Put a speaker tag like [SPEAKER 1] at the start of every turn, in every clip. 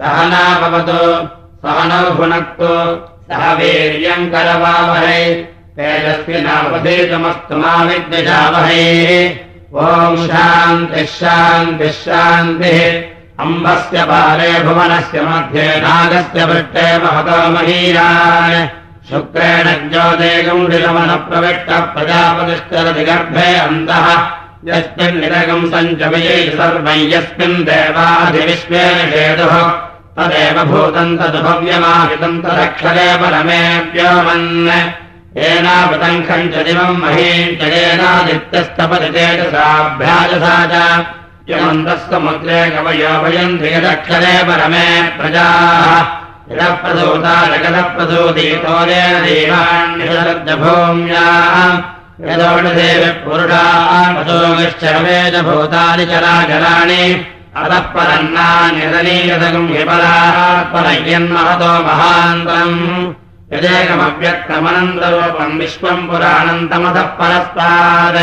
[SPEAKER 1] सहना भवतु सहनौ भुनक्तु सह वीर्यम् करवामहै तेजसि मा माविद्विजामहै ओम् शान्तिः शान्तिः शान्तिः अम्भस्य वारे भुवनस्य मध्ये नागस्य वृष्टे महतो महीराय शुक्रेण ज्ञदेगम् प्रजापतिश्चरधिगर्भे अन्तः यस्मिन् निरगम् सञ्चवै सर्वै यस्मिन् देवादिविश्वेदो तदेव भूतम् तदुभव्यमाहितम् तदक्षरे परमेऽप्यन् येनातङ्खम् च दिवम् महीम् चेनादित्यस्तपदितेजसाभ्याजसा च मुद्रे कवयोभयम् त्रियदक्षरे परमे प्रजाः प्रजाप्रसूता रकदप्रसूतीतोम्या
[SPEAKER 2] यदोनिदेव पुरुषा असोगश्च वेदभूतानि चराचराणि
[SPEAKER 1] अतः परन्नान्य महान्तरम् यदेकमव्यक्तमनन्तरूपम् विश्वम् पुराणन्तमतः परस्पाद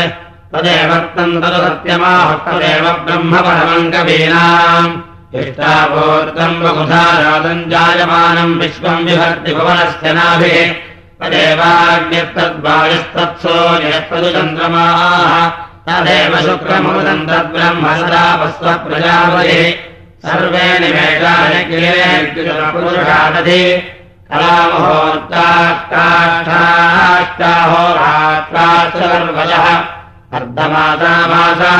[SPEAKER 1] तदेवत्तम् तदत्यमाहस्तदेव ब्रह्मपरमम् कवीनाम् बहुधा राजमानम् विश्वम् विभर्ति पुवनश्च नाभिः तदेवाग्निस्तद्वायुस्तत्सो तद् चन्द्रमाः तदेव शुक्रमुदम् तद्ब्रह्म सदापस्व सदा सर्वे निमेकानि केयैक सुरपुत्र धावधि कला महोत्ता काष्ठाश्च ह्रात्ता सर्वजः अर्धमासा मासा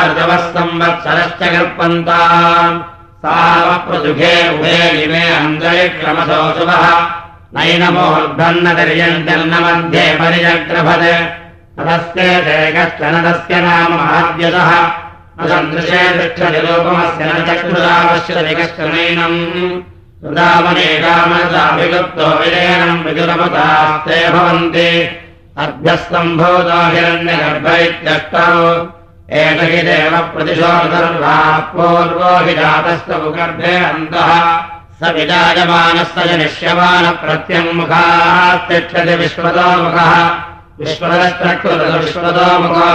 [SPEAKER 1] नैनमोर्भन्नर्नमध्ये परिचक्रभदे कश्चन तस्य नाम चिकश्च अभ्यस्तम्भोदाभिरण्यगर्भ इत्यष्टौ एक हि देव प्रतिशोधर्भा पूर्वोऽभिजातश्च बुकर्भे अन्तः स विराजमानस्य जनिष्यमानप्रत्यम् त्यक्षते विश्वतोमुखः विश्वरश्च कृत वा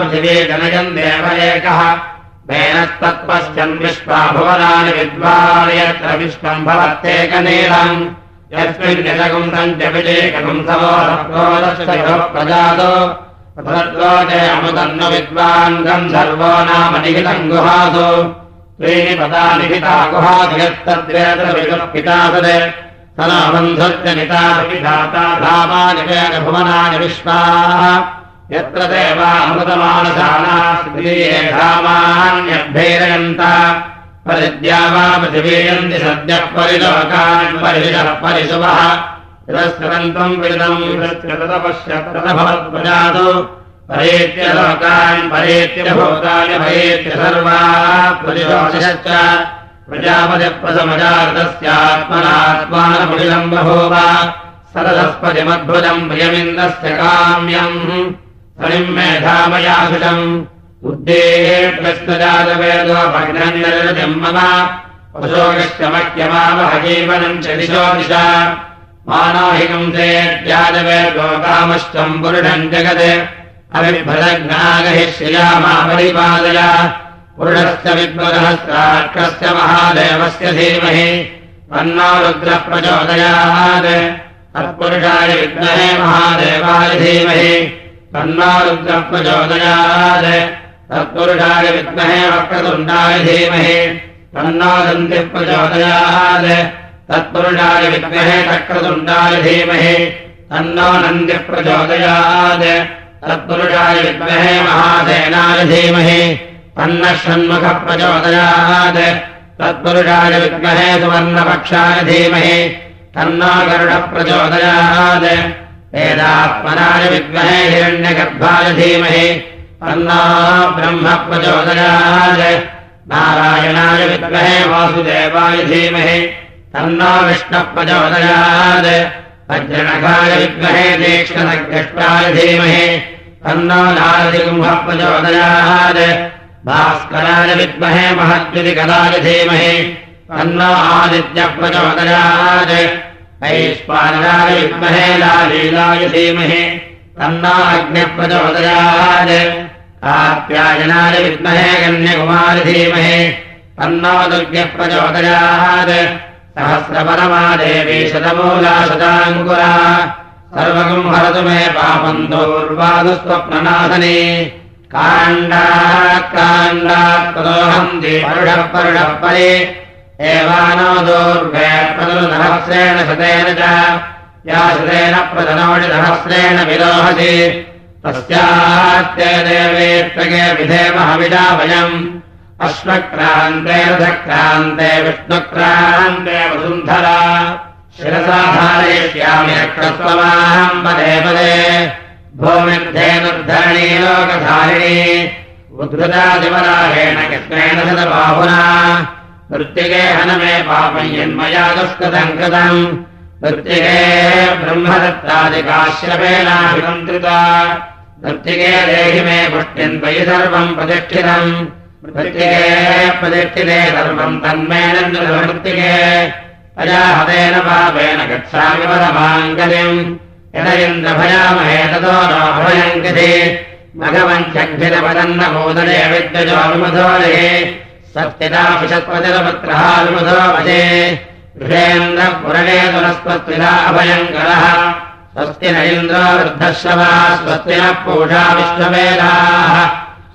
[SPEAKER 1] पृथिवी जनयन् देव एकः मेनस्तत्पश्चन् भुवनानि विद्वान् यत्र विश्वम् भवत्येकनीलम् यस्मिन् प्रजातो मुतन्म विद्वाङ्गम् सर्वनामनिहितम् गुहादो श्रीपदानि गुहाधियत्तद्वैतपिता सनाबन्धत्य भुवनानि विश्वाः यत्र देवामृतमानसाना श्रीये धामान्यभेदयन्त परिद्या वा प्रतिपीडन्ति सद्यः परिलवकान् परिशुभः तिरस्करन्तम् विदम् विषत्यतपश्यत्रतभवत्पजातो भरेत्यलोकान् भरेत्य भवतानि भरेत्य सर्वा पुरुषोदयश्च प्रजापदप्रसमजातस्यात्मनात्मानपुरिलम् बहो वा सरदस्पतिमद्भुजम् प्रियमिन्दस्य काम्यम् हरिम् मेधामयाभिषम् उद्देश्यस्तजातवेदो भग्नम् मम अशोकश्च मह्यमावहगेवनम् च दिशो दिशा मानाहिकंश्यादवेमश्चम् पुरुषम् जगत् अविर्भहि श्रिया मादय पुरुषस्य विद्मदः सस्य महादेवस्य धीमहि पन्नारुद्रप्रचोदयात् अत्पुरुषाय विद्महे महादेवाय धीमहि पन्नारुद्रप्रचोदयात् तत्पुरुषाय विद्महे वक्रतुण्डाय धीमहि पन्नारुन्दिप्रचोदयात् तत्पुरुषाय विद्महे तक्रतुण्डाय धीमहि तन्ना नन्द्यप्रचोदयात् तत्पुरुषाय विद्महे महासेनाय धीमहि तन्नषण्मुखप्रचोदयात् तत्पुरुषाय विद्महे सुवर्णपक्षाय धीमहि तन्ना वेदात्मनाय विद्महे हिरण्यगर्भाय धीमहे तन्ना ब्रह्मप्रचोदयाय नारायणाय विद्महे वासुदेवाय धीमहे तन्नो विष्णप्रचोदयात् अर्जनकाल विद्महे ज्येष्णधीमहि तन्नो लालिकुम्भप्रचोदयात् विद्महे महद्विति कदा धीमहि तन्न आदित्यप्रचोदयात् ऐष्पादनाय विद्महे लालीलाय धीमहि तन्नो अग्नप्रचोदयात् आप्याजनाय विद्महे गण्यकुमारि धीमहे तन्नादुर्गप्रचोदयात् सहस्रपरमा देवी शतमूला शताङ्कुरा सर्वगम् हरतु मे पापम् दौर्वादुस्वप्ननाथने काण्डात्काण्डात्पदोऽहम् देवरुढः परुढः परे एवानो दूर्वे प्रदुर्धहस्रेण शतेन च या शतेन प्रधनोषिधहस्रेण विरोहति तस्याः ते देवे विधेमः विडा वयम् अश्वक्रान्ते रथक्रान्ते विष्णुक्रान्ते वसुन्धरा शिरसाधारेष्यामिरक्रमाहम् पदे पदे भूमिन्धेनुर्धरणी लोकधारिणी उद्धृतादिवरागेण किष्णेन सदबाहुना मृत्तिगे हनमे पापयन्मयानुकतम् कृतम् मृत्तिगे ब्रह्मदत्तादिकाश्यमेणाभिमङ्कृता मृत्तिगे देहि मे पुष्टिन्वयि सर्वम् प्रदक्षितम् सर्वम् तन्मेनके अजाहतेन पापेन कत्साविपरमाङ्गलिम् हरन्द्रभयामहे तदोरायङ्के मगवन्मोदरे विद्वजो अनुमधो सस्तितापिषत्वजलपुत्रः अनुमधो मजे घृन्द्रपुरळे तुलस्त्वभयङ्करः स्वस्ति न इन्द्रो स्वस्ति न पूजा विश्वमेधाः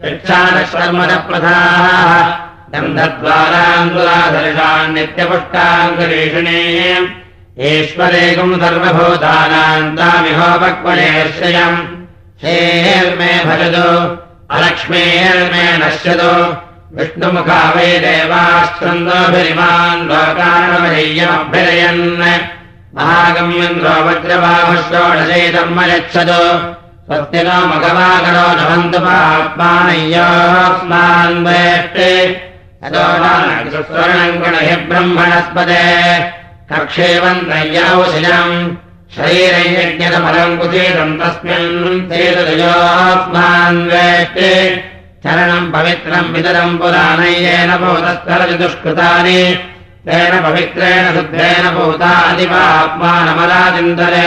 [SPEAKER 1] धाःत्वारान्धर्षान्नित्यपुष्टान्तुलेषु ईश्वरेकम् सर्वभूतानाम् तामिहोपक्वलेश्रयम् हेर्मे भजतो अलक्ष्मेर्मे नश्यतो विष्णुमुखावै देवाश्नन्दोभिरिमान्वाकारणमहय्यमभ्यजयन् महागम्यन् त्वभावश्रोणचैदम् यच्छतु तस्य न मघवागणो नभन्त पात्मानय्योन्द्वेष्टेण हि ब्रह्मणस्पदे कक्षेवम् शरीर यज्ञतफलम् कुचीरम् तस्मिन्द्वेप्ते चरणम् पवित्रम् पितरम् पुराण्येन भूतस्तर चतुष्कृतानि तेन पवित्रेण सिद्धेण भूतादिपात्मानमलादिन्तरे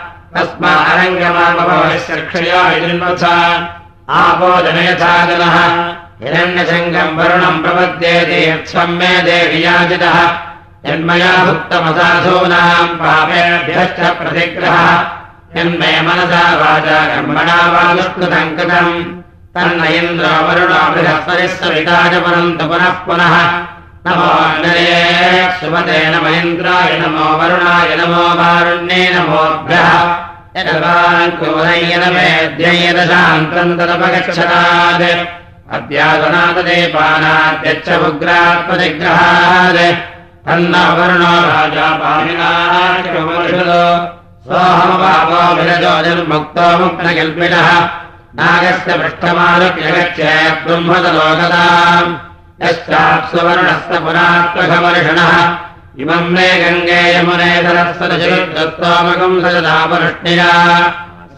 [SPEAKER 2] तस्मारङ्गमारुणम्
[SPEAKER 1] प्रपद्ये वियाचितः यन्मया भुक्तमसाधूनः पापेण प्रतिग्रहः यन्मय मनसा वाचा कर्मणा वाचकृतम् कथम् कर्ण इन्द्रवरुणाजपरम् तु पुनः पुनः महेन्द्राय नमो वरुणाय नमो वारुण्येन तदपगच्छनात् अद्यासुनादेवग्रात्परिग्रहात् हन्ना वरुणो राजा पाहि
[SPEAKER 2] सोऽहमो विरजो
[SPEAKER 1] निर्मुक्तोमुक्त नागस्य पृष्ठमानप्यगच्छदलोकताम् यश्चाप्सुवर्णस्त पुरात्मघमर्षणः इमम् मे गङ्गे यमुनेतरस्तोमकम् सजदापरुष्णिया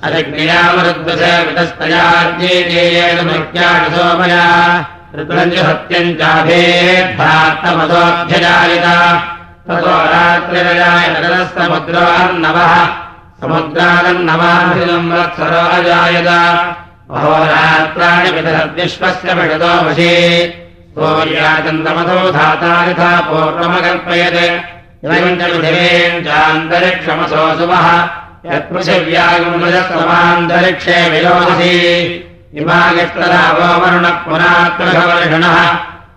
[SPEAKER 1] अधिग्नियामरुद्वसे वितस्तयाज्ञेयेणसोमया ऋतुरञ्च सत्यम् चाभेद्भ्रात्तमसोऽभ्यजायिता ततो रात्रिरजायतरस्तमुद्रान्नवः समुद्रान्नवाभिलम् रत्सरोजायत बहोरात्राणि पितरद्विश्वस्य पिषतो वशी सौम्याचन्दमसो धाता यथा पूर्वमकल्पयत् पृथिवीम् चान्तरिक्षमसोऽ यत्पृथिव्यागमृजस्तमान्तरिक्षे विरोदसीस्तो वरुणः पुनात्मघवर्षणः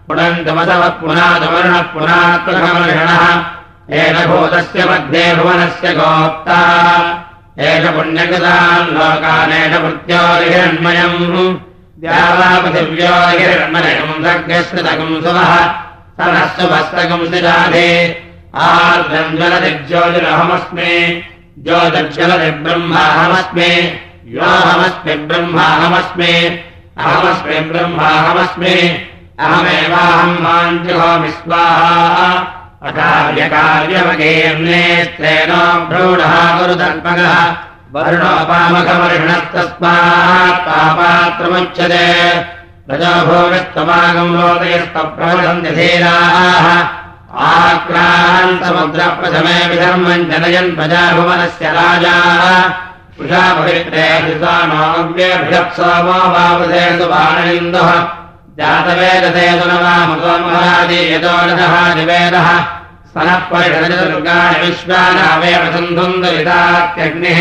[SPEAKER 1] पुनन्तमसव पुरातवरुणः पुनात्मघवर्षणः एष भूतस्य मध्ये भुवनस्य गोप्ता एष पुण्यगताल्लोकानेषरन्मयम् ृथिव्यांसवः स न श्रु वस्त्रगुंसिराधे आञ्ज्वल निर्ज्योतिरहमस्मि ज्यो दक्षल निर्ब्रह्माहमस्मि योहमस्मि ब्रह्माहमस्मि अहमस्मि ब्रह्माहमस्मि अहमेवाहम्मान्त्यस्वाहा भ्रूढः गुरुधर्मकः वरुणोपामखमर्षिणस्तस्मापात्रमुच्यते प्रजाभूमिदयस्त्रप्रथमे विधर्मन् प्रजाभुवनस्य राजाः जातवेदेव निवेदः स्तनः परिषदुर्गाय विश्वानावय सन्धुन्दविधात्यग्निः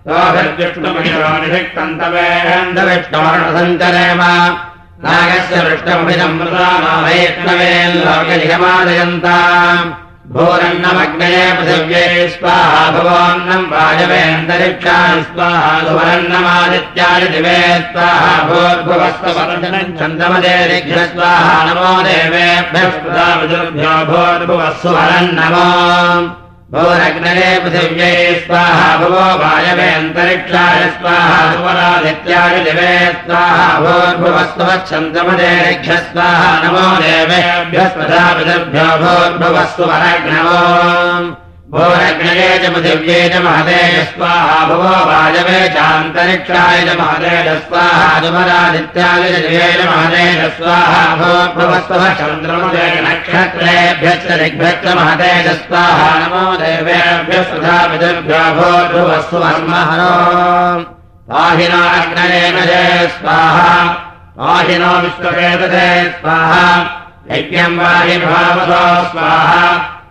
[SPEAKER 1] नागस्य वृष्टमुदयन्ता भूरन्नमग्ने पृथिव्ये स्वाहा भुवोन्नम् पाजवेन्तरिक्षा स्वा सुवरन्नमादित्यानि दिवे स्वाहा नमो देवेभ्यस्मृताभ्यो भोद्भुवस्तु वरन्नमा भोरग्नरे पृथिव्ये स्वाहा भुवो वायवे अन्तरिक्षाय स्वाहा ध्वराधित्यादि दिवे स्वाहा भोद्भुवस्तु स्वाहा नमो देवेभ्य भोद्भुवस्तु वराग्नो भोरग्नरे च पृथिव्ये च महतेज स्वाहा भुवो वाजवे चान्तरिक्षाय महदेज स्वाहा धुवरादित्यादिरवेय महदेज स्वाहा भुवस्व चन्द्रमुत्रेभ्य महतेज स्वाहा नमो देवेभ्यः भुवस्वहिनो जय स्वाहा पाहिनो विश्ववेदजय स्वाहा यज्ञम् वाहि स्वाहा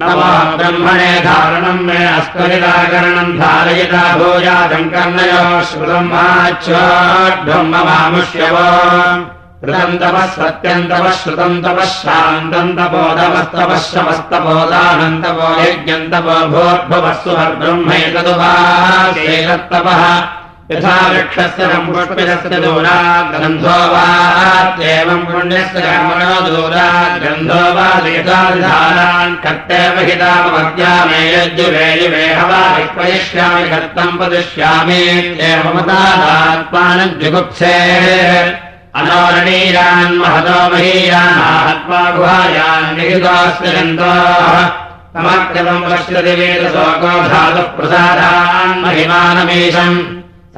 [SPEAKER 1] ब्रह्मणे धारणम् धारयिता भो यादम् कर्णय श्रुतम्ब्रह्म मामुष्य वा हृदन्तवः सत्यन्तवः श्रुतन्तवः शान्तबोधमस्तवः शमस्तबोधानन्दबोधयज्ञन्तः सुब्रह्मैतदुवा यथा वृक्षस्य दूरात् ग्रन्थो वात्येवम् पुरुण्यस्य दूरात् ग्रन्थो वा लेखकान् कर्ते महितामह्यामे यद्यिमेहवाविश्वयिष्यामि कर्तम् पदिष्यामि एवमतादात्मान जुगुप्तेः
[SPEAKER 2] अनोरणीरान् महतो
[SPEAKER 1] महीरान्थाश्यति वेदसो गोधातु प्रसादान् महिमानमीजम्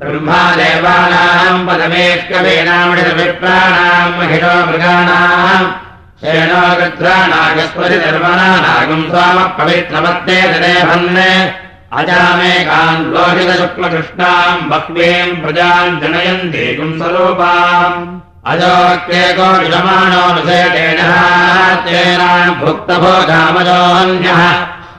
[SPEAKER 1] ब्रह्मादेवानाम् पदमेष्कबेनामितविप्राणाम् महि मृगाणाम्
[SPEAKER 2] शेणोगच्छ्रागस्वरिणानागम् स्वामपवित्रवत्ते दरे
[SPEAKER 1] भन्ने अजामेकान् लोहितशुक्लकृष्णाम् वक्वीम् प्रजान् जनयन् देकम् स्वरूपाम् अजोक्तेको विलमाणो निषेतेन भोक्तभोगामजो हन्यः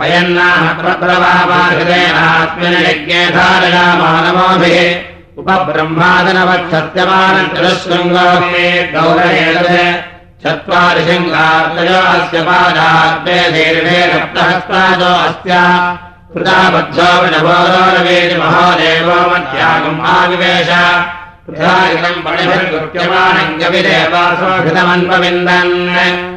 [SPEAKER 1] वयन्नाप्रवाहृहात्मनिज्ञेधारणामानव उपब्रह्मादनवत्सत्यमानत्रे चत्वारि शृङ्गाद्रजास्यमानात्महस्ता महादेव मध्यागमाविवेशम् कृतमन्वविन्दन्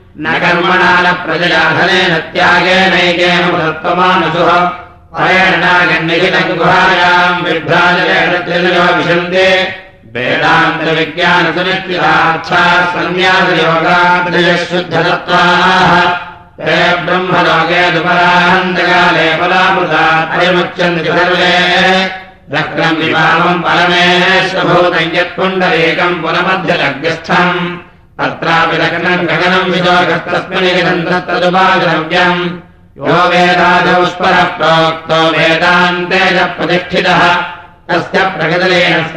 [SPEAKER 1] न कर्मणा न प्रजयाधनेन त्यागेनैकेन सत्त्वमानुषुः परेण नागन्निहितगुहायाम् विभ्राजलेन त्रिलयोविशन्ते वेदान्तविज्ञानसुनिश्चितार्थाः सन्न्यासयोगाद्रयशुद्धसत्त्वाः ते ब्रह्मलोके दुपराहन्तकाले पलामृतायमुच्यन्ति सर्वे रक्रम् विभावम् परमेश्वभूतम् यत्पुण्डरेकम् पुनमध्यलग्रस्थम् तत्रापि लगनम् गगनम्व्यम् यो वेदा वेदान्ते च प्रतिष्ठितः तस्य प्रगदलेन स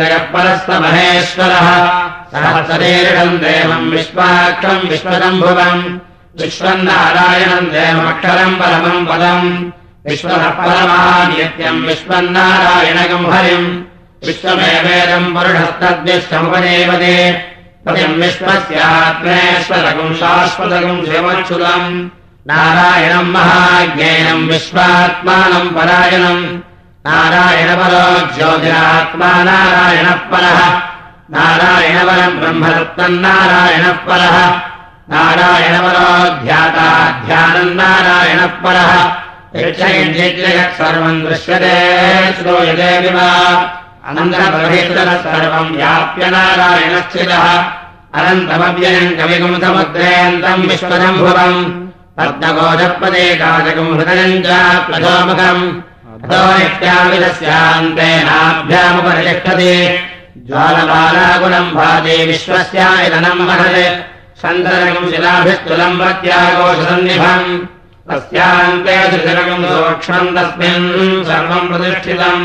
[SPEAKER 1] महेश्वरः देवम् विश्वम् विश्वजम्भुवम् विश्वम् नारायणम् देवमक्षरम् परमम् पदम् विश्वनपरमहा नियत्यम् विश्वन्नारायण गम्भरिम् विश्वमेवेदम् वरुढस्तद्विष्टमुपे त्मेश्वरम् शाश्वतगुम् शिवम् नारायणम् महाज्ञानम् विश्वात्मानम् परायणम् नारायणपरो ज्योज आत्मा नारायणः परः नारायणपरम् ब्रह्मदत्तम् नारायणः परः नारायणपरो ध्याताध्यानम् नारायणः परः यज्ञ सर्वम् दृश्यते श्रो यदेव अनन्तरपहेतर सर्वम् व्याप्य नारायणश्चिलः अनन्तमव्ययम् कविकुम् समग्रे अन्तम् विश्वजम्भुरम् पद्मगोजपदे काचकम् हृदयम्भ्यामुपरि ज्वालबालाकुलम् भाते विश्वस्यायतनम् महते शन्दनम् शिलाभिस्तुलम् प्रत्यागोषसन्निभम् तस्यान्ते त्रिजनम् तस्मिन् सर्वम् प्रतिष्ठितम्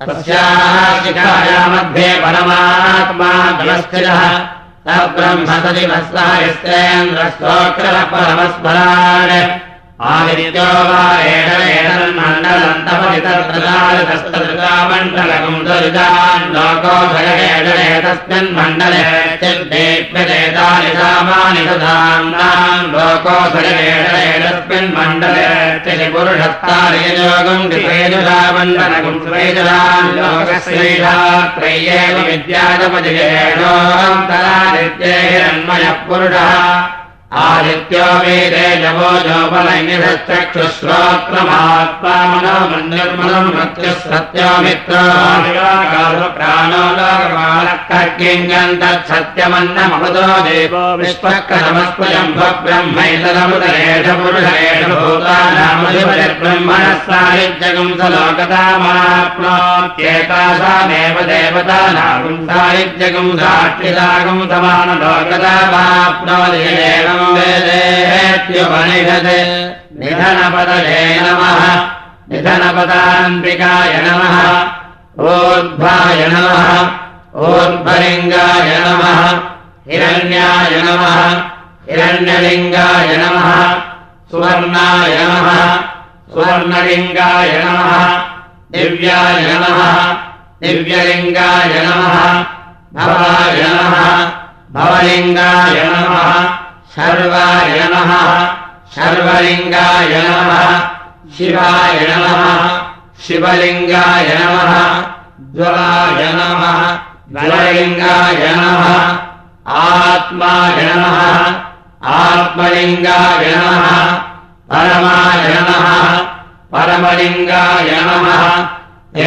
[SPEAKER 1] अस्चाहा परमात्मा मध्वे बरमा आत्मा द्रस्चिता आदितोमण्डलम् तपदितस्तृतामण्डनकम् दरितान् लोको भगवेडवेतस्मिन् मण्डले रामानि सदा लोको भगवेडवेदस्मिन् मण्डले पुरुषस्तारे लोकम् विपेदुरावन्दनकु श्रेतरान् लोकश्रेधात्रय विद्यानपतिरेणोगम् तदादित्येहिरण्मयः पुरुषः आदित्य वीरे जगोजोपलन्यधश्चक्षुश्रोत्रमात्मानो मन्यम् मृत्युसत्यङ्गम् तत्सत्यमन्नमतो विष्प कलमस्तम्भब्रह्मैतरमुदलेष पुरुषेष भूता नाम निर्ब्रह्मणः सायिज्यगम् स लोकतामाप्नो एतासामेव देवता नागुंसायिज्यगम् दाक्षिदागम् समानलोकतामाप्नो निधनपदः निधनपदान्त्रिकाय नमः ओद्धाय नमः ओद्भलिङ्गाय नमः नमः हिरण्याय नमः हिरण्यलिङ्गाय नमः सुवर्णाय नमः नमः दिव्याय नमः दिव्यलिङ्गाय नमः भवाय नमः भवलिङ्गाय नमः सर्वाय नमः सर्वलिङ्गाय नमः शिवाय नमः शिवलिङ्गाय नमः नमः जललिङ्गायनः आत्मायणः आत्मलिङ्गायनः परमायणः परमलिङ्गाय नमः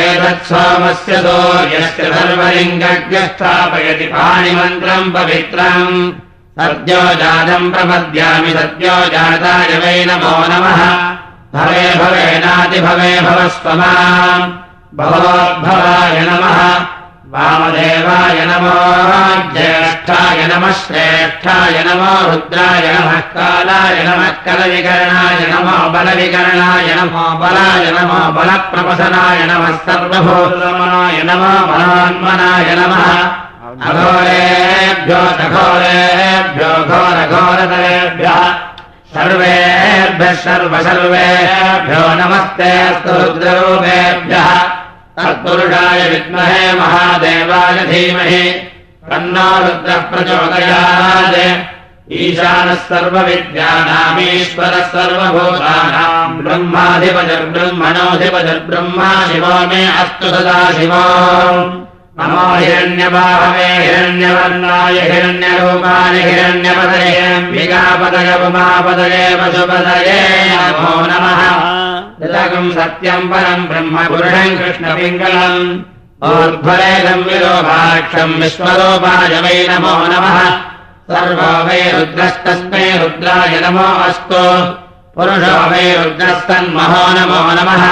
[SPEAKER 1] एतत्सोमस्य दो यस्य सर्वलिङ्गज्ञ स्थापयति पाणिमन्त्रम् पवित्रम् सद्यो जातम् प्रपद्यामि सद्यो जातायवे नमो नमः भवे भवे नाति भवे भव स्वमः भवोद्भवाय नमः वामदेवाय नमो ज्येष्ठाय नमः श्रेष्ठाय नमो रुद्राय नमः कालाय नमः कलविकर्णाय नमो बलविकरणाय नमो बलाय नमो बलप्रभसनाय नमः सर्वभूतमाय नमो बलान्मनाय नमः घोरेभ्यो घोरेभ्यो घोरघोरवेभ्यः सर्वेभ्यः सर्वेभ्यो नमस्तेऽस्तु रुद्ररूपेभ्यः सत्पुरुषाय विद्महे महादेवाय धीमहि कन्नारुद्रप्रचोदया च ईशानः सर्वविद्यानामीश्वरः सर्वभूतानाम् ब्रह्माधिपजर्ब्रह्मणोऽधिपजर्ब्रह्मा शिवामे अस्तु सदा शिवा नमो हिरण्यवर्णाय हिरण्यरूपाय हिरण्यपदयम् भिगापदयपुमापदये पशुपदये नमो नमः सत्यम् परम् ब्रह्मपुरुषम् कृष्णपिङ्गलम् और्ध्ववेदम् विलोभाक्षम् विश्वरूपाय वै नमो नमः सर्वा वैरुद्रस्तस्मै रुद्राय नमो अस्तु पुरुषो वैरुद्रः सन्महो नमो नमः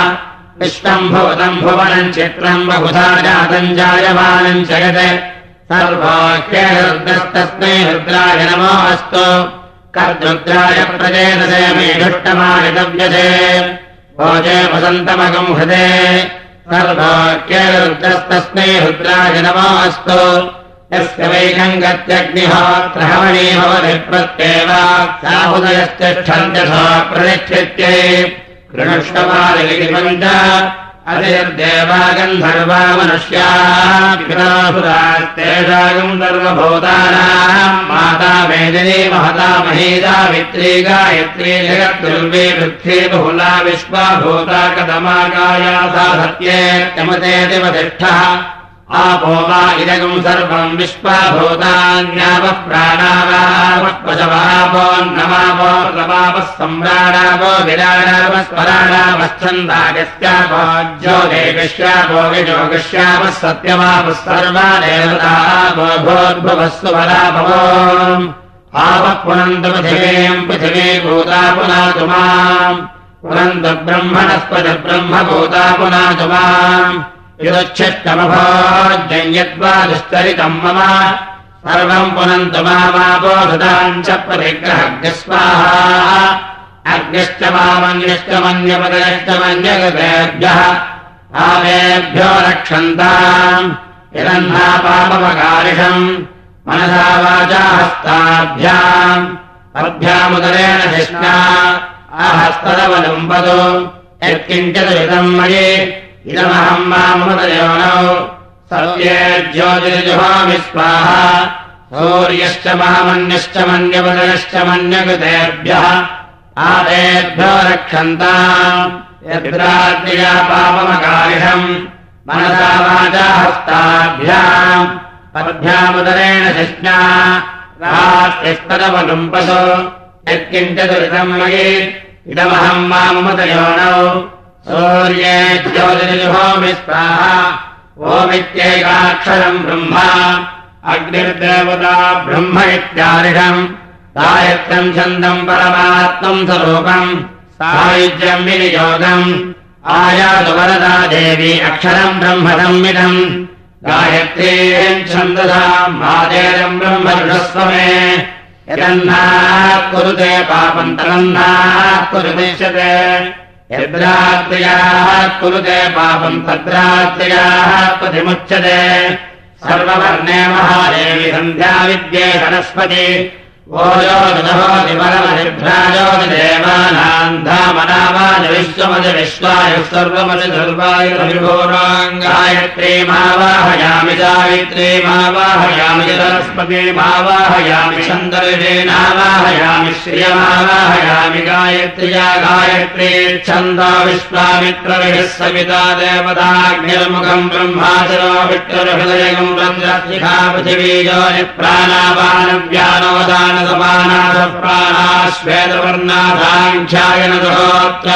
[SPEAKER 1] इष्टम् भुवनम् भुवनम् चित्रम् बहुधा जातम् जायमानम् जगत् रुद्राय नमो अस्तु जगतेस्तस्मै प्रजेदसे मे प्रजेतृष्टमानि भोजे वसन्तमगम् हृदे रुद्राय नमो अस्तु यस्य वैकम् गत्यग्निहाणीभव नित्येव प्रतिष्ठित्यै देवागन्धर्वा मनुष्यापुरागम् सर्वभूतानाम् माता मेदिनी महता महीजा मित्रेका यत्रे जगत् दुर्वे बहुला विश्वा भूताकदमाकाया साधत्ये क्षमतेति वधिष्ठः आपो वा इदगम् सर्वम् विश्वा भूतान्यावः प्राणाव चापोन्नमाव नवापः सम्राणाव विराणाव स्वराणावश्चन्दायस्या ज्योगे गश्याभोगजोगश्यावः सत्यवापः सर्वादेभुवस्वराभव आपः पुनन्द पृथिवी पृथिवे भूता पुनातु माम् पुनन्द ब्रह्मणः पच ब्रह्म भूता यगच्छष्टमभाजयत्वा दुस्तरितम् मम सर्वम् पुनन्पो हृताम् च परिग्रहग्रस्वाहा अर्गश्च वामन्यष्टमन्यपदष्टमन्य आदेभ्यो रक्षन्ताम् वाचा मनसावाचाहस्ताभ्याम् अभ्यामुदरेण निष्णा आहस्तदवलम्पतो यत्किञ्चिदवेदम् मयि इदमहम् मामृतयोनौ सव्ये ज्योतिर्जुहामि स्वाहा सूर्यश्च महामन्यश्च मन्यपदयश्च मन्यकृतेभ्यः आदेभ्यो रक्षन्ताम् यद्राद्रिया पापमकारिषम् मनसा वाचा हस्ताभ्याम् पद्भ्यामुदरेण शिष्णा राष्ट्रिष्पदमगुम्पसो यत्किञ्चिदुरिदम् मयि इदमहम् मामृतयोनौ सूर्ये ज्यौति होमि स्वाह ओमित्यैवाक्षरम् ब्रह्म अग्निर्देवता ब्रह्म इत्यारिढम् सायत्रम् छन्दम् परमात्मम् स्वरूपम् सायुज्यम् विनियोगम्
[SPEAKER 2] वरदा देवी अक्षरम् ब्रह्म संविधम्
[SPEAKER 1] गायत्रीयम् छन्ददा मादेजम् ब्रह्मऋ कुरुते पापम् तन्नात् खरुदिशते यद्राद्र्याः कुरु ते पापम् तद्राद्रियाः प्रथिमुच्यते सर्ववर्णे महादेवी सन्ध्याविद्ये सरस्पति ओयोभ्रायोगे श्वमज विश्वाय सर्वमजर्वाय ऋ गायत्री मावाह यामि गायत्रे मावाहयामि चे श्रियमावाहयामि गायत्र्या गायत्रि छन्दा विश्वामित्रविस्सविता देवदाज्ञलमुखं ब्रह्माचर विट्टरहृदयं पृथिवी प्राणापानव्यानवदान समानाश्वेतवर्णाय न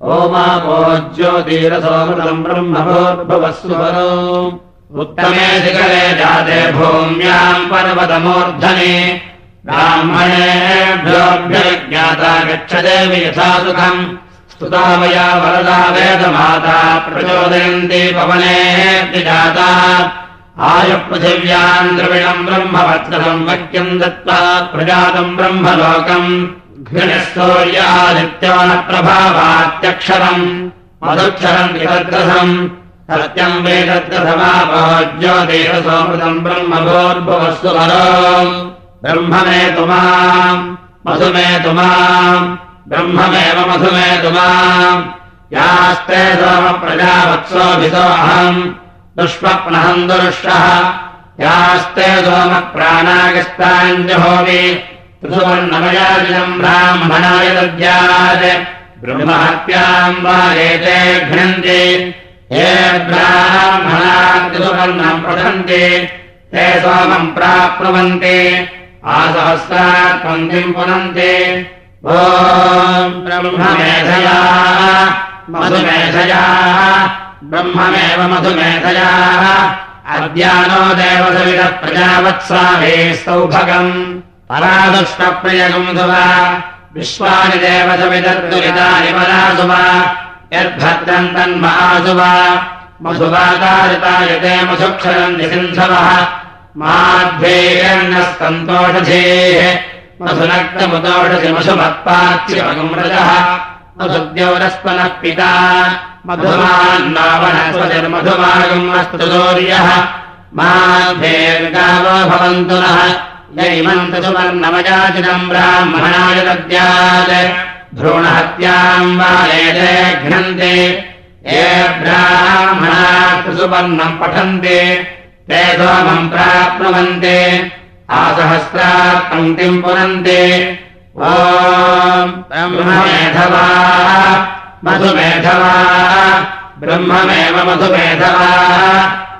[SPEAKER 1] ज्योतीरसोदम् उत्तमे शिखरे जाते भूम्याम् पर्वतमूर्धने ब्राह्मणेभ्यो ज्ञाता गच्छदे यथा सुखम् स्तुता मया वरदा वेदमाता प्रचोदयन्ति पवने जाता
[SPEAKER 2] आयुः पृथिव्याम् द्रविणम् ब्रह्मवत्सम्
[SPEAKER 1] वक्यम् दत्त्वा प्रजातम् ब्रह्मलोकम् घृणस्तोर्यादित्यो न प्रभावात्यक्षरम् मदुक्षरम् विदग्रथम् सत्यम् वेदग्रथमापहज्यो देवसोमृतम् ब्रह्मभोर्भवस्तु मरो ब्रह्ममेतु माम् मधुमेतु माम् ब्रह्ममेव मधुमेतु माम् यास्ते सोम प्रजावत्सो भितो अहम् दुष्वप्नहम् दुरुष्टः यास्ते सोम प्राणागस्ताञ्जहोमि ऋतुवर्णमयाजम् ब्राह्मणाय दध्याय ब्रह्महत्याम् वा एते घ्नन्ति हे ब्राह्मणान् ऋतुवर्णम् पृथन्ति ते सोमम् प्राप्नुवन्ति आसहस्रात्त्वन्दिम् पुनन्ते ओ ब्रह्ममेधया मधुमेधयाः ब्रह्ममेव मधुमेधयाः अद्यानो देवसविद प्रजावत्सामे सौभगम् परादृष्टप्रियगुन्धुवा विश्वानिदेवतानि पराजु वा यद्भर्दन्तः माधेण सन्तोषधेः मधुरक्तमुदोषिमसुभक्तासु द्यौरस्वनः पिता मधुमान्धुमागुम्भे भवन्तु नः ्रूणहत्याम् बाले जयघ्नन्ते ब्राह्मणा सुपर्णम् पठन्ति ते धम् प्राप्नुवन्ति आसहस्रात् पङ्क्तिम् पुनन्ते ब्रह्ममेधवाः मधुमेधवाः ब्रह्ममेव मधुमेधवाः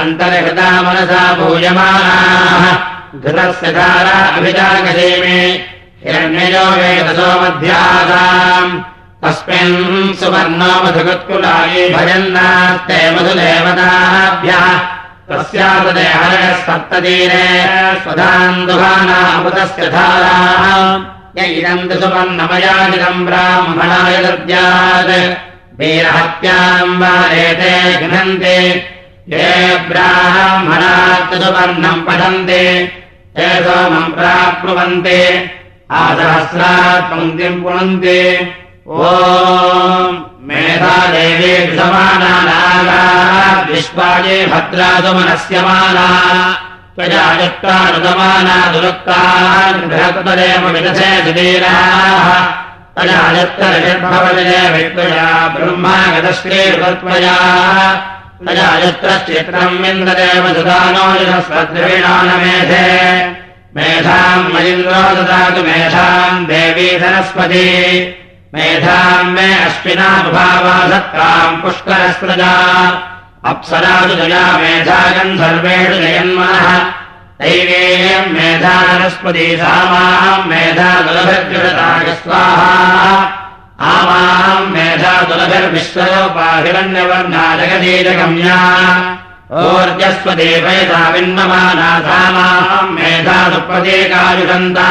[SPEAKER 1] अन्तर्हिता मनसा भूयमानाः धृतस्य धारा अभिजागरे मे हिरण्यो वेदो मध्याम् तस्मिन् सुपर्णो मधुगत्कुलाय भजन्नास्ते मधुदेवता सप्तदीरे स्वधाना मृतस्य धाराः यन्तु सुपन्नमयाजिदम् ब्राह्मणाय दद्यात् वीरहत्याम्बारे ते गृह्नन्ते ्राह्मणा चतुवर्णम् पठन्ति हे सोमम् प्राप्नुवन्ति आ सहस्रात् पङ्क्तिम् पुनन्ते ओ मेधादेवे ऋधमाना विश्वाजे भद्रा तु मनस्यमाला त्वजायक्ता ऋतमाना दुरक्ता गृहकृतसेतेरः प्रजायत्तवचने वेद्वया ब्रह्मागतश्रे त्वया तया यत्रश्चित्रम् इन्द्रेव ददानोणा न मेधे मेधाम् मयिन्द्रो ददातु मेधाम् देवी वनस्पति मेधाम् मे अश्विनाभाव सत्ताम् पुष्करस्रदा अप्सरा जया मेधायम् सर्वेषु जयन्मनः
[SPEAKER 2] दैवेयम् माम्
[SPEAKER 1] मेधा मेधादुलभ्यदाय स्वाहा मेधातुलभिर्विश्वपाधिरन्यवर्नाजगीरगम्या ओर्जस्व देवयता विन्ममानाथामाहम् मेधातु प्रत्येका युषन्ता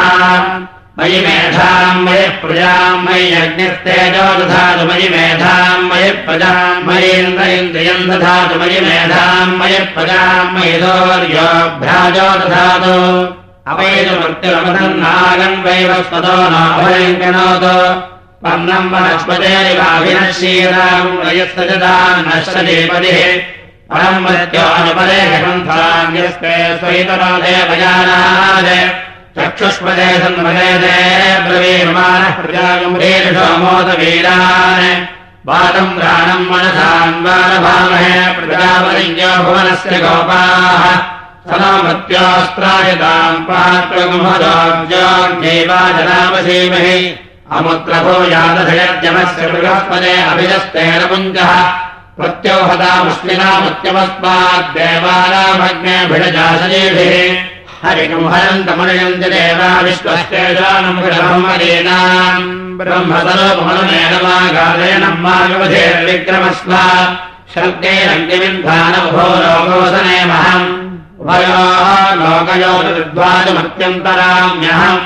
[SPEAKER 1] मयि मेधाम् मयि प्रजाम् मयि यज्ञस्तेजो दधातु मयि मेधाम् मयि प्रजाम् मयिन्द्रयन्द्रयन् दधातु मयि मेधाम् मयि प्रजाम् मयिवर्योभ्राजो दधातो अवयतु वृत्तिरमथन्नागन्वैव स्वतो नवयङ्गणोद पर्णम् वाचपदेवाभिनश्चीराम् जताश्च नेपदे परम् वत्यापदे स्वैतपादय चक्षुष्पदे सन्मजयते ब्रवेमानः प्रजागम्भे मोदवीरान् बालम् राणम् वनधान् बालभामहे प्रजापरि जुवनस्य गोपाः सलामत्यास्त्रायताम् मत्यास्त्रायताम् पात्रगुहदाम् अमुत्रभो यादधयद्यमस्य बृहस्पदे अभिजस्तेन पुञ्जः प्रत्योहतामुष्मिनामुत्यमस्माद्देवानामग्नेभिडजाशयेभिः हरिकम् हरन्तमनुयन्ति देवा विश्वस्तेजानम् ब्रह्मदेनाम् ब्रह्मतलोपमनुमेन मा गादयनम् मागवधेर्विक्रमस्व शर्गैरङ्गिविन्धानभो लोकवसनेमहम् उभयोः लोकयोर्विद्वाजमत्यन्तराम्यहम्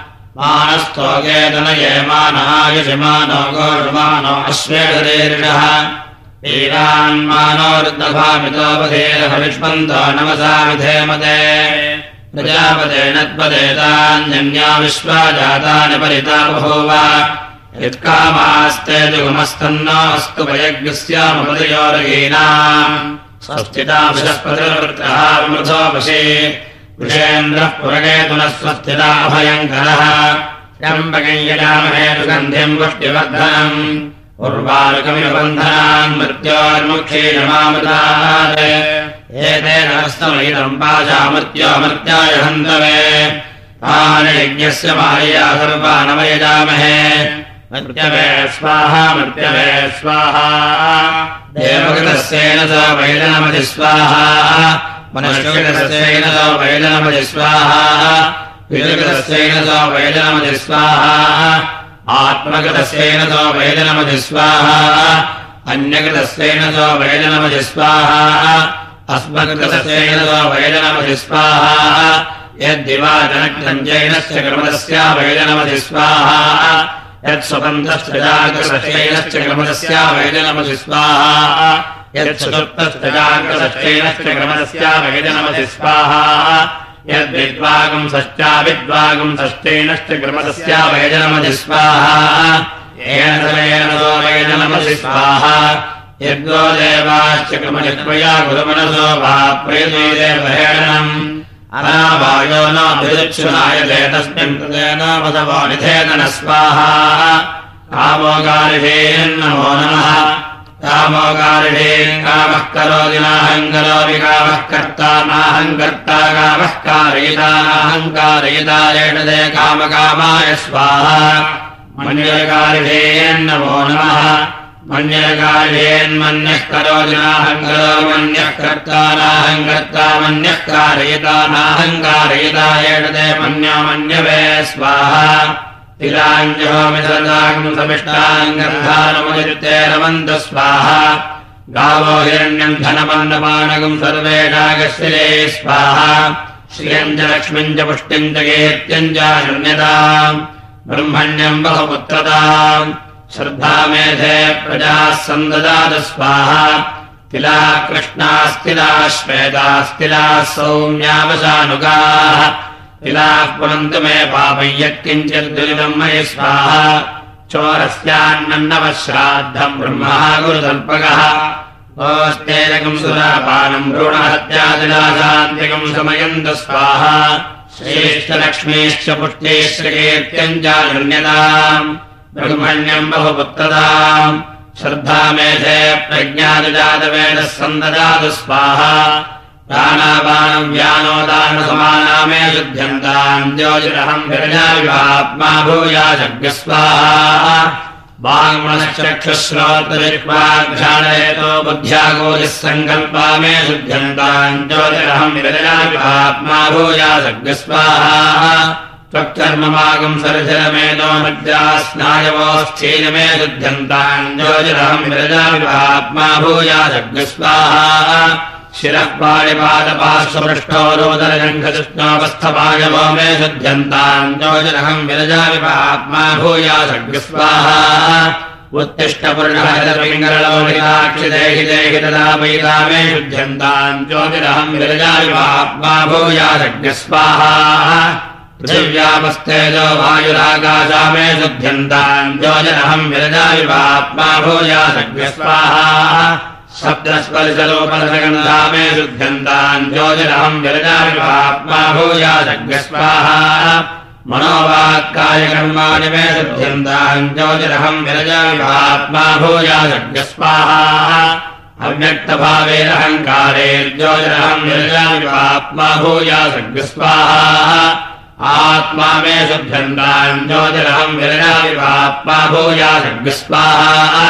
[SPEAKER 1] युषमानो गोमानो एनातोपहेलविष्पन्तो नवसा विधेमते प्रजापतेन्या विश्वा जातानिपरिता बभूव यत्कामास्ते जुगुमस्तन्नास्तु वयज्ञस्यपदयोगीनाम्पृतः वशी पुरगे पुनः स्वस्थिताभयङ्करः शम्बकम् यजामहे तु सन्धिम् पुष्बद्धान् मृत्योन्मुखी न मामृता एतेन हस्तमैरम्पाशामृत्यो मृत्याय हन्तस्य माल्या सर्पा नवयजामहे मर्त्यवे स्वाहा मत्यवे स्वाहा देवगतस्येन स मैलामति स्वाहा मनश्येदस्य वेदनमधिवाहा वेदनमधिवाहा आत्मगतस्य वेदनमधिस्वाहाकृतस्येन वेदनमधिस्वाहातस्य वेदनमधिस्वाहा यद्दिवाजनक्रञ्जयेनस्य कर्मणस्य वेदनमधिस्वाहा यत् स्वगन्धश्रजानश्च कर्मणस्य वेदनमधिवाहा यच्छुत्तश्चाक्रष्टेनश्च क्रमदस्या व्यजनमधि स्वाहा यद्विद्वागुम् षष्टाविद्वागुम् षष्ठेनश्च क्रमदस्या वेजनमधि स्वाहा
[SPEAKER 2] व्यजनमधि स्वाहा यद्गो देवाश्च क्रमजित्वया गुरुमनसो वा त्वयते देवनम्
[SPEAKER 1] अनावायो नस्मिन् निधेन स्वाहा कामो गाहे नमो नमः कामो गिणेन् कामः करो जनाहङ्गरो विकामः कर्ता नाहङ्कर्ता कामः कारयिताहङ्कारयिता दे कामकामाय स्वाहा मन्यलकारिणेऽन्नमो नमः मन्यलकारिणेन्मन्यः करो जनाहङ्गरो मन्यः कर्ता नाहङ्कर्ता मन्यः कारयिता नाहङ्कारयिता एणदे मन्य मन्य वय स्वाहा तिराञ्जहोमि समिष्टाम् गर्धाते रमन्त स्वाहा गावो हिरण्यम् धनपन्नपाणगम् सर्वे रागशिले स्वाहा श्रियम् च लक्ष्मीम् च पुष्ट्यम् च कैर्त्यम् चारुण्यताम् ब्रह्मण्यम् बहुपुत्रताम् श्रद्धा मेधे प्रजाः सन्ददात स्वाहा तिलाकृष्णास्तिला श्वेतास्तिलाः सौम्यावशानुगाः इलाः पुरन्तु मे पापय्यक्किञ्चिद्विदम् मय स्वाहा चोरस्यान्नम् नमः श्राद्धम् ब्रह्म गुरुतल्पकः गोस्त्यैजकम् सुरापानम् भ्रूणहत्यादिजाधाद्यकम् समयन्त स्वाहा श्रेष्ठलक्ष्मीश्च पुट्येश्वत्यञ्जाताम् लघुभण्यम् बहुपुत्तदा श्रद्धा मेधे प्रज्ञादजादवेदः सन्ददाद स्वाहा प्राणापानम् व्यानोदानसमानामे शुद्ध्यन्ताम् विरजाविवात्मा बुद्ध्या गोजः सङ्कल्पा मे शुद्ध्यन्ताम् ज्योतिरहम् विरजाविवात्मा भूयाजज्ञस्वाहा त्वक्कर्ममागम् सर्जरमेनो मज्जास्नायवोऽस्थीनमे शुद्ध्यन्ताम् ज्योतिरहम् विरजाविवात्मा भूयाजज्ञस्वाहा शिरः पाणिपादपार्श्वपृष्ठो मे शुद्ध्यन्ताम् योजनहम् विरजाविपात्मा भूया उत्तिष्ठपुरुषहरतमिङ्गलो निराक्षिदेहि देहि ददापयिता मे शुद्ध्यन्ताम् ज्योतिरहम् विरजाविपात्मा भूयासग्स्वाहा पृथिव्यामस्तेजो वायुराकाशा मे ज्योतिरहम् विरजाविपात्मा शब्दस्पलसलोपलगणला मे शुभ्यन्ताम् ज्योतिरहम् व्यरजामिव आत्मा भूयाशग्ग्रस्वाहा मनोवाक्कार्यकमे शुभ्यन्ताम् ज्योतिरहम् व्यरजामिव आत्मा भूयासज्ञस्वाहा अव्यक्तभावेरहङ्कारेरहम् व्यलजामिव आत्मा भूयासग्ग्रस्वाहा आत्मा मे सिभ्यन्ताञ्ज्योतिरहम् व्यरजामिव आत्मा भूयासग्ग्रस्वाहा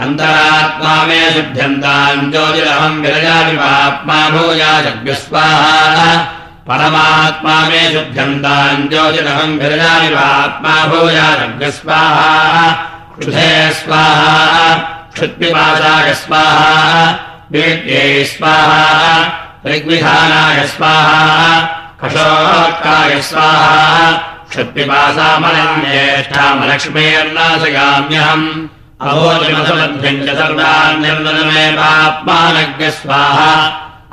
[SPEAKER 1] अन्तरात्मा मे शुभ्यन्ताम् ज्योतिरहम् विरजामि वा भूया भूयाजज्ञस्वाहा परमात्मा मे ज्योतिरहम् विरजामि वा आत्मा क्षुधे स्वाहा क्षुत्पिपासाय स्वाहा स्वाहा ऋग्विधानाय स्वाहा पशोत्काय स्वाहा क्षुत्पिपासा भ्यञ्जतमेव आत्मानज्ञ स्वाहा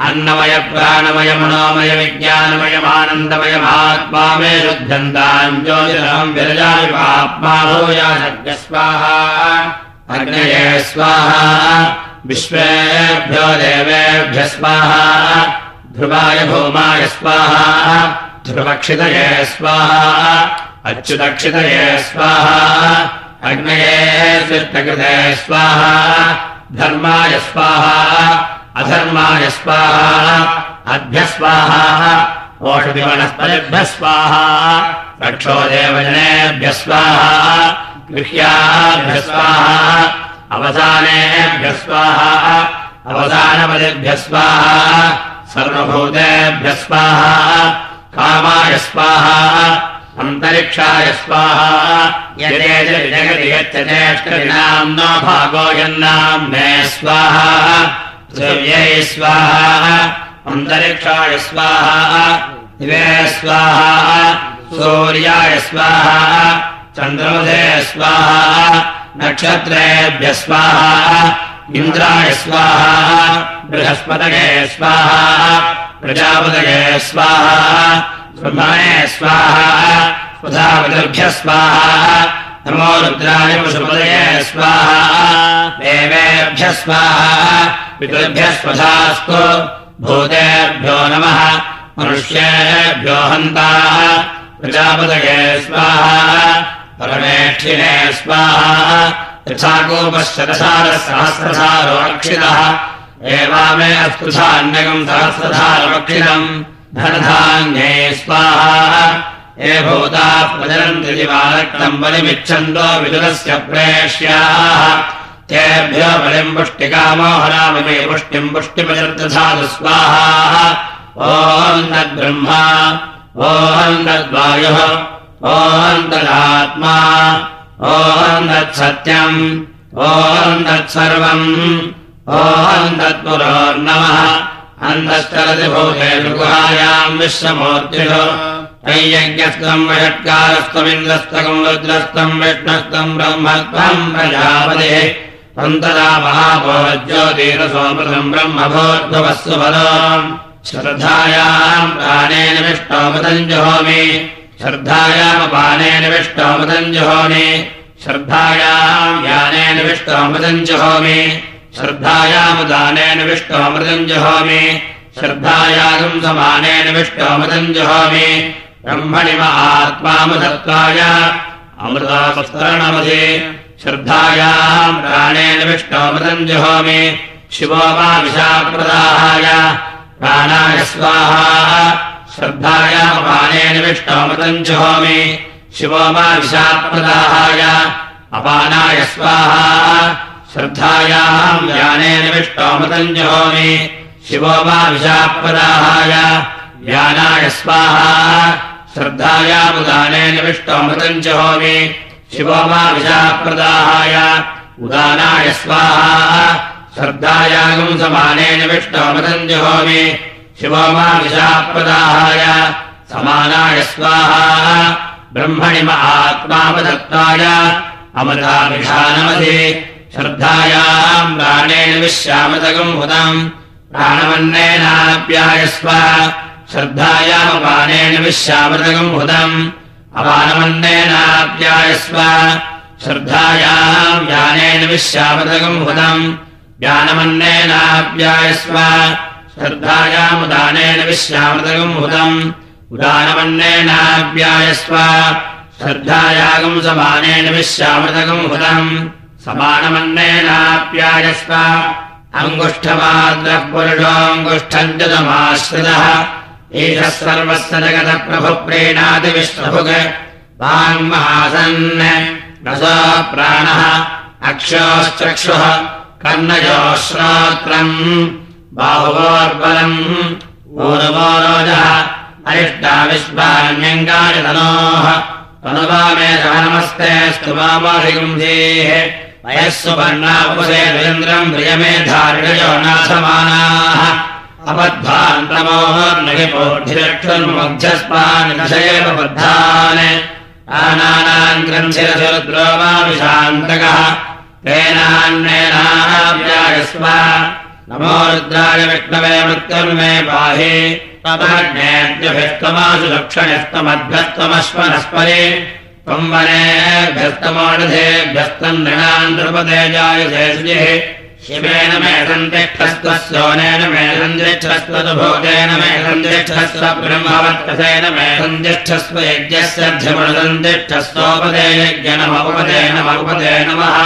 [SPEAKER 1] अन्नमय प्राणमय मनोमयविज्ञानमयमानन्दमयमात्मा मेरुभ्यन्ताम् ज्योतिराम् विरजामिव आत्मा भूयानज्ञ स्वाहा अर्णये स्वाहा विश्वेभ्यो देवेभ्यः स्वाहा ध्रुवाय भौमाय स्वाहा ध्रुवक्षितये स्वाहा अच्युतक्षितये स्वाहा अग्ने स्वाहा धर्मा यस्वाः स्वाहा यस्वाः अभ्यस्वाः पोषविवनःपदेभ्यस्वाः रक्षोदेवजनेभ्यस्वाः गृह्याभ्यस्वाः अवसानेभ्यस्वाः अवसानपदेभ्यस्वाः सर्वभूतेभ्यस्वाः कामाय स्वाहा अन्तरिक्षाय स्वाहा स्वाहा अन्तरिक्षाय स्वाहा दिवे स्वाहा सूर्याय स्वाहा
[SPEAKER 2] चन्द्रोदे स्वाहा
[SPEAKER 1] नक्षत्रेभ्य स्वाहा इन्द्राय स्वाहा बृहस्पतये स्वाहा प्रजापतये स्वाहा ब्रह्मणे स्वाहा स्वाहा नमो रुद्राय पशुपतये स्वाहा देवेभ्यः स्वाहा पितृभ्यः स्वधास्तु
[SPEAKER 2] भूतेभ्यो
[SPEAKER 1] नमः मनुष्येभ्यो हन्ताः प्रजापतये स्वाहा परमेक्षिणे स्वाहा यथा गोपश्चदसारसहस्रधारो अक्षिणः एवामे अस्तुधान्यगम् धन स्वाहा ये भूताः पुनरन्ति बलिमिच्छन्तो विदुरस्य प्रेष्याः तेभ्यो बलिम् वृष्टिकामोहरा स्वाहा ओम् तद्ब्रह्मा ओम् तद्वायुः ओम् तदात्मा ओम् तत्सत्यम् ओम् तत्पुरोर्नमः अन्तश्चरति भोजेषु गुहायाम् विश्वमूर्तिषु वैयज्ञस्कम् वषट्कारस्तमिन्द्रस्तकम् वज्रस्तम् विष्णस्तम् ब्रह्मत्वम् प्रजापतेः
[SPEAKER 2] पन्तनामहापोहज्योतीरसोमथम् ब्रह्मभोद्भवस्तुपदम् श्रद्धायाम्
[SPEAKER 1] प्राणेन विष्टामतञ्जुहोमि श्रद्धायाम् पानेन श्रद्धायाम् यानेन विष्टामृतञ्जहोमि श्रद्धायामुदानेन विष्टो जहोमि श्रद्धायागम् समानेन विष्टो जहोमि ब्रह्मणि महात्मामधत्त्वाय अमृता श्रद्धायाम् प्राणेन जहोमि शिवो मा विशात्मदाहाय प्राणायस्वाः श्रद्धायामपानेन विष्टोमृतम् जहोमि शिवो विशाप्रदाहाय अपानाय स्वाहा श्रद्धायाम् ज्ञानेन विष्टामृतञ्जहोमि शिवो मा श्रद्धायाम् ज्ञानायस्वाहा श्रद्धायामुदानेन विष्टो मृतञ्जहोमि शिवो मा विशाप्रदाय उदानायस्वाहा श्रद्धायाम् समानेन विष्टा मृतञ्जहोमि शिवो विशाप्रदाहाय समानाय स्वाहा ब्रह्मणि महात्मापदत्ताय अमराभिधानमधे श्रद्धायाम् बाणेन विश्यामतकम् हुतम् प्राणवन्नेनाप्यायस्व श्रद्धायाम बाणेन विश्यामृतकम् हुतम् अवानवन्नेनाप्यायस्व श्रद्धायाम् यानेन विश्यामृतकम् हुतम् ज्ञानमन्नेनाप्यायस्व श्रद्धायामुदानेन विश्यामृतकम् हुतम् दानवण्डेनाव्यायस्व श्रद्धायागम् समानेन विश्यामृतकम् हुतम् समानमन्नेनाप्यायस्व अङ्गुष्ठमात्रः पुरुषोऽङ्गुष्ठञ्जतमाश्रितः एषः सर्वस्य जगतः प्रभु प्रेणाति विश्वभुग् वाङ्महासन् रसो प्राणः अक्षोश्चक्षुः कर्णजोश्रोत्रम् बाहुवोर्बलम् पूर्वोरोजः अरिष्टा विश्वान्यङ्गाय तनोः तनुवामे सह नमस्ते स्तुवामाशिगुंसेः मयसो बन्ना उपदे अत्रेन्द्रं प्रियमे धारणयो नाथमानाह अवद्भां ग्रन्थिरसुरुद्रोमाविशान्तकः नय नमो रुद्राय विष्णवे उक्तर्मे पाहि तवज्ञेयत् विक्तमासु पम्बनेभ्यस्तमाणधेभ्यस्तम् नृणान् नृपदेजाय सुजिः शिवेन मेधन् देक्षस्त्वशोनेन मेघन्वनुभोजेन मेघन्ध्येष्ठश्वस्वब्रह्मवक्षसेन मेधन् ज्यक्षस्व यज्ञस्य अध्यमृदन्दिच्छस्थोपदेयज्ञणमौपदेन भवते नमः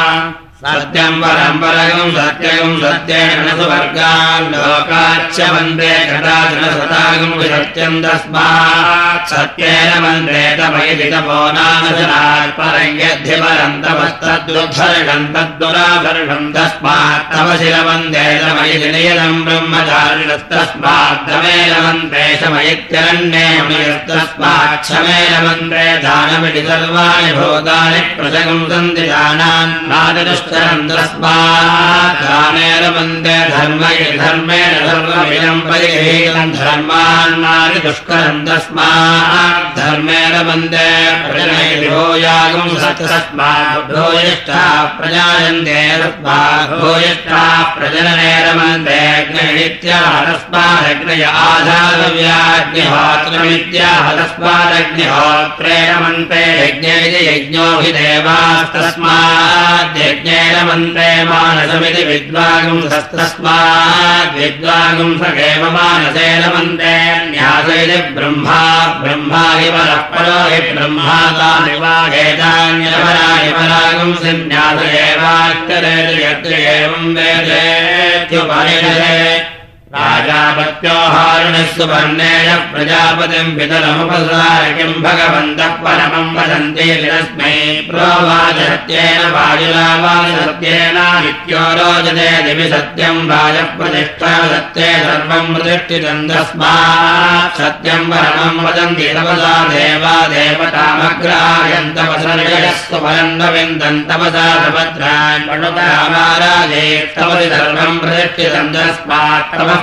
[SPEAKER 1] सत्यं परम्परगुं सत्यगं सत्यै सुवर्गान् लोकाच्च वन्द्रे घटाधृशता सत्यं तस्मात् सत्येन मन्द्रे तैदितपोनात् परं यद्धि परन्तस्तद्वर्षं तद्दुराधर्षं तस्मात्तमशिलमन्दे तैलयनं ब्रह्मचारिणस्तस्मात्तमेल मन्त्रे शमैत्यरण्डस्तस्माच्छमेन मन्द्रे धानमि सर्वाणि भूतानि प्रजगं सन्ति जानान् तदुत्तरम् तस्माकामेन वन्दे धर्म धर्मेण धर्ममिदम् परिगृहीतम् धर्मान्नानि दुष्करम् तस्मात् धर्मेण वन्दे प्रजनयोयागम् सत्तस्माभ्योयिष्ठा प्रजायन्ते मन्ते यज्ञोऽभिदेवास्तस्माद्यज्ञे मानसमिति विद्वागुम् सस्तस्माद्विद्वाघुम् स एव मानसेलमन्ते न्यासयति ब्रह्मा ब्रह्मा इव रक्प्रलो हि ब्रह्मा वेदान्यपरायवरागम् सन्न्यासये िणस्तु वर्णेय प्रजापतिम् पितलमुपसारम् भगवन्तः परमम् वदन्ति नित्यो रोचते दिभि सत्यम् प्रतिष्ठा सत्ये सर्वम् सत्यं परमं वदन्ति नेवा देवतामग्रान्तराधेष्टवर्वाम्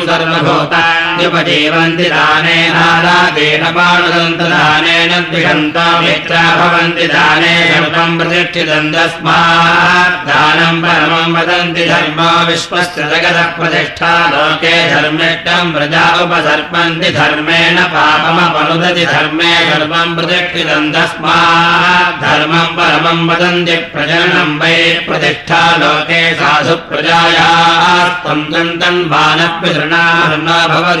[SPEAKER 1] अधर न्युपजीवन्ति दानेनारादेन पाणुदन्त दानेन द्विषन्ता मित्रा भवन्ति दानेन प्रतिष्ठितम् तस्मात् दानम् परमम् वदन्ति धर्मो विश्वस्य जगतः प्रतिष्ठा लोके धर्मेष्टम् प्रजा उपसर्पन्ति धर्मेण पापमपनुदति धर्मे सर्वम् प्रतिष्ठितम् तस्मात् धर्मम् परमम् वदन्ति प्रजनम् वै प्रतिष्ठा लोके साधु प्रजायाः त्वम् दन्तम् बाणप्यतृणा भवति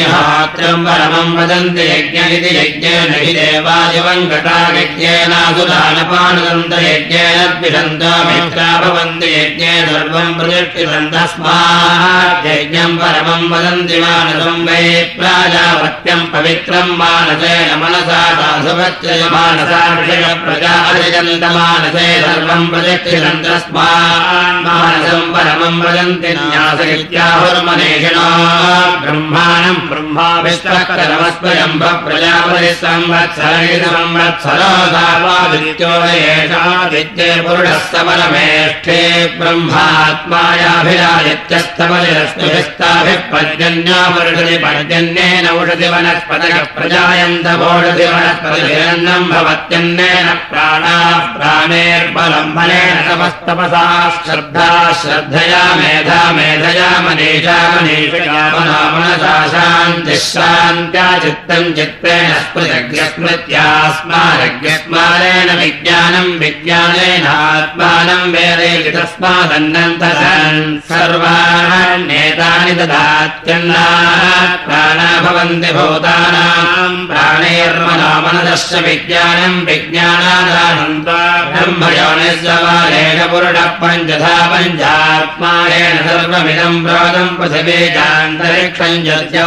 [SPEAKER 1] जन्ति यज्ञ इति यज्ञेन हि देवायवङ्गता यज्ञेनासुरानपानदन्त यज्ञेन भवन्ति यज्ञेन सर्वं प्रदक्षिलन्तस्मा यज्ञम् परमं वदन्ति मानसं वै प्राजापत्यम् पवित्रम् मानसेन मनसाय मानसा प्रजान्त मानसे सर्वं प्रदक्षिलन्दस्मानसम् परमं वदन्ति न्यासयत्याहुर्म ब्रह्माणम् ्रह्माभिष्टमस्त्वयं प्रजापरिसंरुढस्तबलमेष्ठे ब्रह्मात्मायाभिरायत्यस्तरस्त्यस्ताभिः पर्जन्यामरुषधि पर्जन्येन औषधिवनस्पदक प्रजायन्दोषधिवनस्पन्नम् भवत्यन्येन प्राणा प्राणेर्बलं वलेन तमस्तमसा श्रद्धा श्रद्धया मेधा मेधया मनीशा ्रान्त्या चित्तम् चित्तेन स्मृतग्रस्मृत्यास्मानग्रस्मानेन विज्ञानम् विज्ञानेन आत्मानम् वेदे युतस्मादन्न सर्वा नेतानि प्राणा भवन्ति भूतानाम् प्राणेर्म नामनदर्श विज्ञानम् विज्ञानादानन्ता ब्रह्मयोनिश्चेण पुरुण पञ्चधा पञ्चात्मारेण सर्वमिदम् ब्रोदम् पश्ये यद्यौ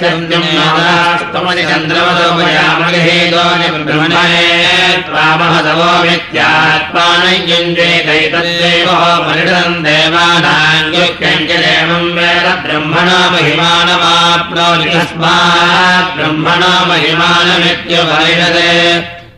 [SPEAKER 1] न्द्रमधो यामगे रामभदवो मित्यात्मान युञ्जयन् देवानाञ्जोक्यञ्जलेवम् वेद ब्रह्मणा महिमानमात्मनो तस्मात् ब्रह्मणा महिमानमित्य वैरेव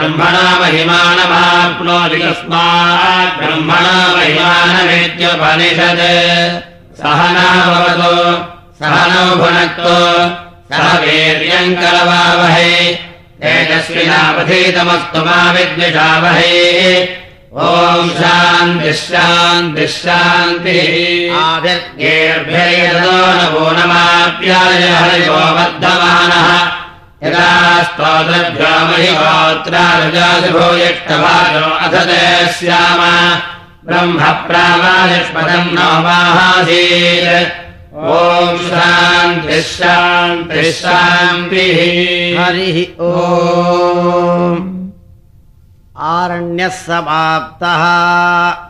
[SPEAKER 1] स्मात् ब्रह्मणा महिमानवेद्यपनिषत् सह न भवतो सह नौ भुनक्तो सह वेर्यङ्करवाहे एतस्विनापथीतमस्तु माविद्विषावहे ओम् शाम् निःशाम् निःशेऽभ्यै नमो नमाप्याय हरियो वर्धमानः यदास्तोद्रभ्योमहिगोत्रारजाशुभोयक्तभागो अथ ते स्याम ब्रह्मप्रामायष्पदम् नोमाहासीत् ॐ शाम् तिष्ठाम् तिष्ठान्तिः हरिः ॐ आरण्यः समाप्तः